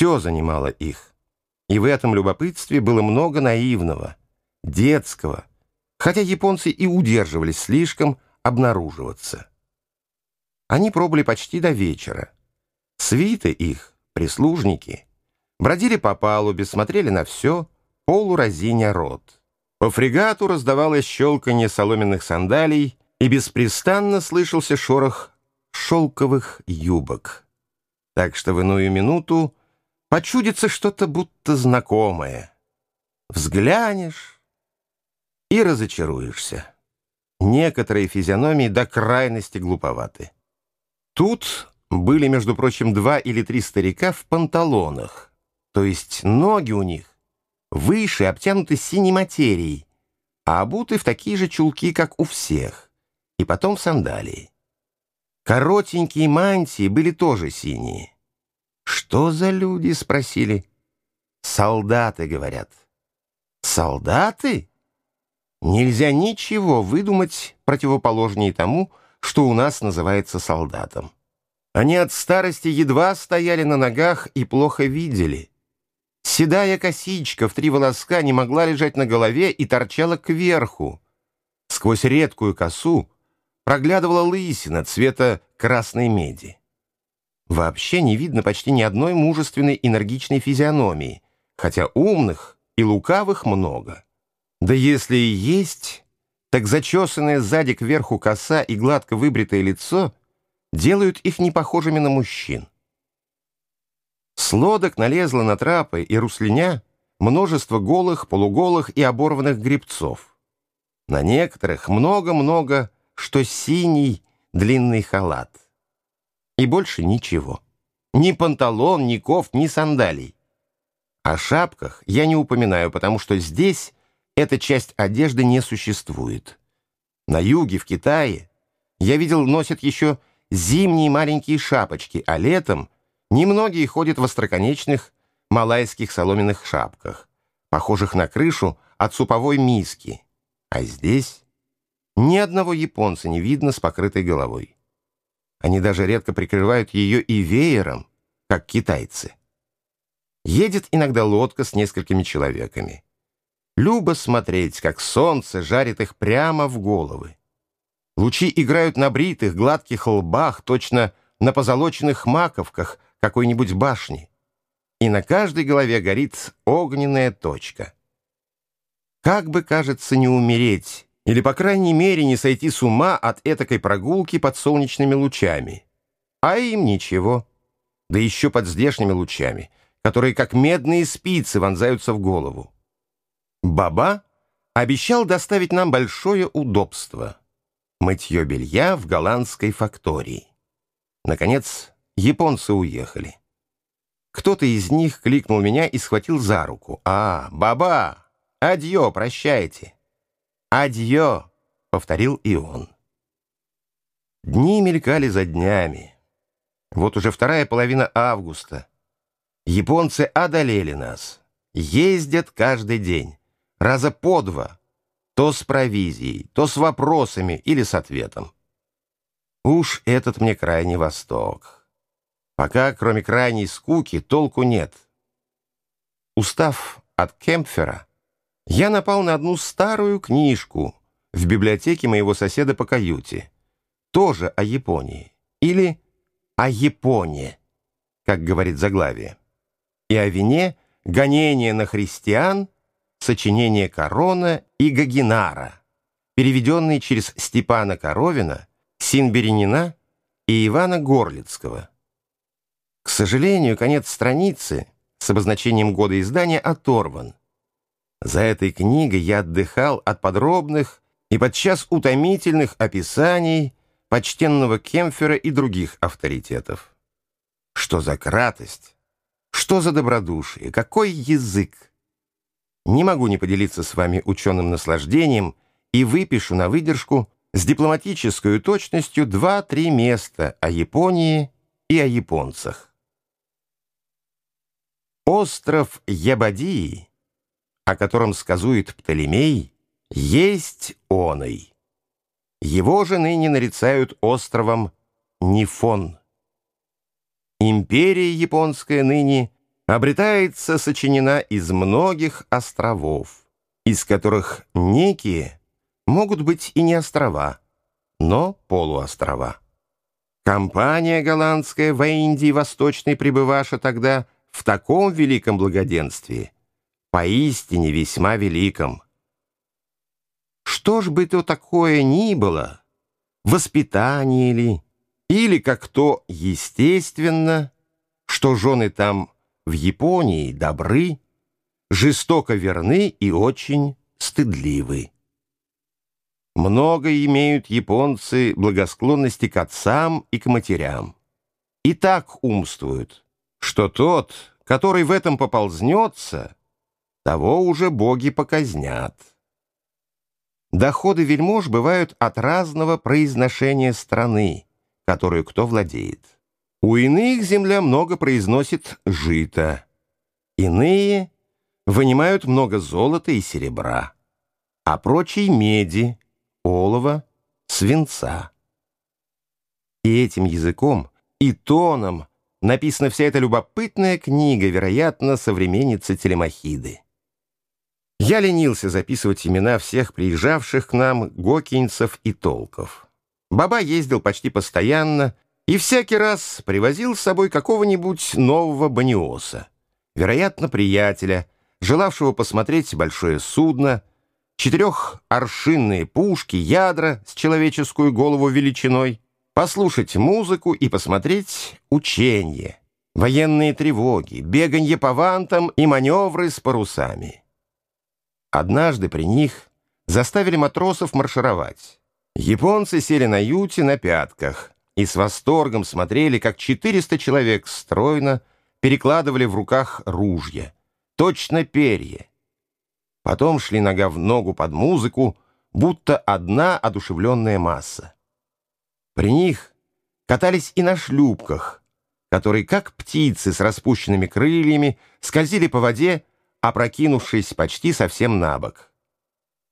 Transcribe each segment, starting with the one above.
Все занимало их. И в этом любопытстве было много наивного, детского, хотя японцы и удерживались слишком обнаруживаться. Они пробыли почти до вечера. Свиты их, прислужники, бродили по палубе, смотрели на все, полуразиня рот. По фрегату раздавалось щелканье соломенных сандалий, и беспрестанно слышался шорох шелковых юбок. Так что в иную минуту почудится что-то будто знакомое. Взглянешь и разочаруешься. Некоторые физиономии до крайности глуповаты. Тут были, между прочим, два или три старика в панталонах, то есть ноги у них выше обтянуты синей материей, а обуты в такие же чулки, как у всех, и потом в сандалии. Коротенькие мантии были тоже синие. «Что за люди?» — спросили. «Солдаты», — говорят. «Солдаты?» Нельзя ничего выдумать противоположнее тому, что у нас называется солдатом. Они от старости едва стояли на ногах и плохо видели. Седая косичка в три волоска не могла лежать на голове и торчала кверху. Сквозь редкую косу проглядывала лысина цвета красной меди. Вообще не видно почти ни одной мужественной энергичной физиономии, хотя умных и лукавых много. Да если и есть, так зачесанная сзади кверху коса и гладко выбритое лицо делают их непохожими на мужчин. С лодок налезло на трапы и руслиня множество голых, полуголых и оборванных грибцов. На некоторых много-много, что синий длинный халат. И больше ничего. Ни панталон, ни кофт, ни сандалий. О шапках я не упоминаю, потому что здесь эта часть одежды не существует. На юге, в Китае, я видел, носят еще зимние маленькие шапочки, а летом немногие ходят в остроконечных малайских соломенных шапках, похожих на крышу от суповой миски. А здесь ни одного японца не видно с покрытой головой. Они даже редко прикрывают ее и веером, как китайцы. Едет иногда лодка с несколькими человеками. Любо смотреть, как солнце жарит их прямо в головы. Лучи играют на бритых, гладких лбах, точно на позолоченных маковках какой-нибудь башни. И на каждой голове горит огненная точка. Как бы, кажется, не умереть, или, по крайней мере, не сойти с ума от этакой прогулки под солнечными лучами. А им ничего. Да еще под здешними лучами, которые, как медные спицы, вонзаются в голову. Баба обещал доставить нам большое удобство — мытье белья в голландской фактории. Наконец, японцы уехали. Кто-то из них кликнул меня и схватил за руку. «А, баба! Адьё, прощайте!» «Адьё!» — повторил и он. Дни мелькали за днями. Вот уже вторая половина августа. Японцы одолели нас. Ездят каждый день раза по два, то с провизией, то с вопросами или с ответом. Уж этот мне крайний восток. Пока, кроме крайней скуки, толку нет. Устав от Кемпфера, я напал на одну старую книжку в библиотеке моего соседа по каюте, тоже о Японии, или о Японии, как говорит заглавие, и о вине гонения на христиан – сочинения Корона и Гагинара, переведенные через Степана Коровина, Синберенина и Ивана Горлицкого. К сожалению, конец страницы с обозначением года издания оторван. За этой книгой я отдыхал от подробных и подчас утомительных описаний почтенного Кемфера и других авторитетов. Что за кратость? Что за добродушие? Какой язык? Не могу не поделиться с вами ученым наслаждением и выпишу на выдержку с дипломатической точностью два-три места о Японии и о японцах. Остров Ябадии, о котором сказует Птолемей, есть оной. Его же ныне нарицают островом Нифон. Империя японская ныне обретается сочинена из многих островов, из которых некие могут быть и не острова, но полуострова. Компания голландская в Индии Восточной пребываша тогда в таком великом благоденствии, поистине весьма великом. Что ж бы то такое ни было, воспитание ли, или как то естественно, что жены там в Японии добры, жестоко верны и очень стыдливы. Много имеют японцы благосклонности к отцам и к матерям. И так умствуют, что тот, который в этом поползнется, того уже боги показнят. Доходы вельмож бывают от разного произношения страны, которую кто владеет. У иных земля много произносит жито, иные вынимают много золота и серебра, а прочие меди, олова, свинца. И этим языком, и тоном написана вся эта любопытная книга, вероятно, современницы Телемахиды. Я ленился записывать имена всех приезжавших к нам гокинцев и толков. Баба ездил почти постоянно и всякий раз привозил с собой какого-нибудь нового баниоса, вероятно, приятеля, желавшего посмотреть большое судно, четырехаршинные пушки, ядра с человеческую голову величиной, послушать музыку и посмотреть учение, военные тревоги, беганье по вантам и маневры с парусами. Однажды при них заставили матросов маршировать. Японцы сели на юте на пятках и с восторгом смотрели, как 400 человек стройно перекладывали в руках ружья, точно перья. Потом шли нога в ногу под музыку, будто одна одушевленная масса. При них катались и на шлюпках, которые, как птицы с распущенными крыльями, скользили по воде опрокинувшись почти совсем на бок.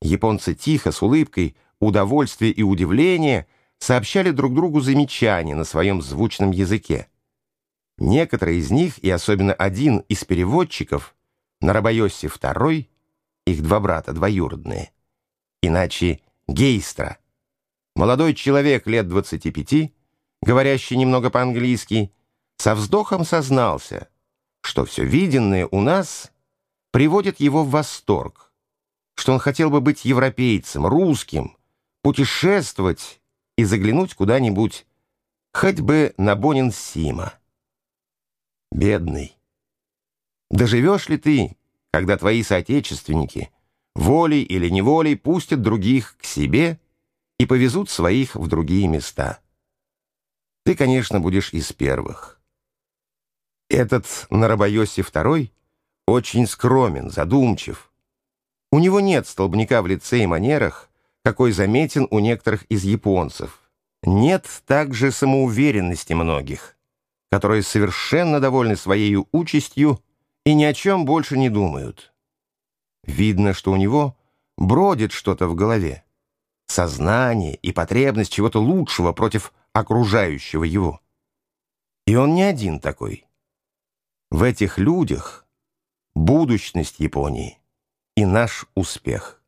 Японцы тихо, с улыбкой, удовольствия и удивления сообщали друг другу замечания на своем звучном языке. Некоторые из них, и особенно один из переводчиков, Нарабайоси II, их два брата двоюродные, иначе Гейстра, молодой человек лет 25, говорящий немного по-английски, со вздохом сознался, что все виденное у нас приводит его в восторг, что он хотел бы быть европейцем, русским, путешествовать и заглянуть куда-нибудь, хоть бы на Бонин-Сима. Бедный. Доживешь ли ты, когда твои соотечественники волей или неволей пустят других к себе и повезут своих в другие места? Ты, конечно, будешь из первых. Этот Нарабайоси II очень скромен, задумчив. У него нет столбняка в лице и манерах, какой заметен у некоторых из японцев. Нет также самоуверенности многих, которые совершенно довольны своей участью и ни о чем больше не думают. Видно, что у него бродит что-то в голове. Сознание и потребность чего-то лучшего против окружающего его. И он не один такой. В этих людях будущность Японии и наш успех.